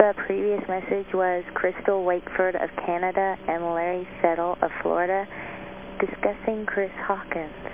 The previous message was Crystal Wakeford of Canada and Larry Settle of Florida discussing Chris Hawkins.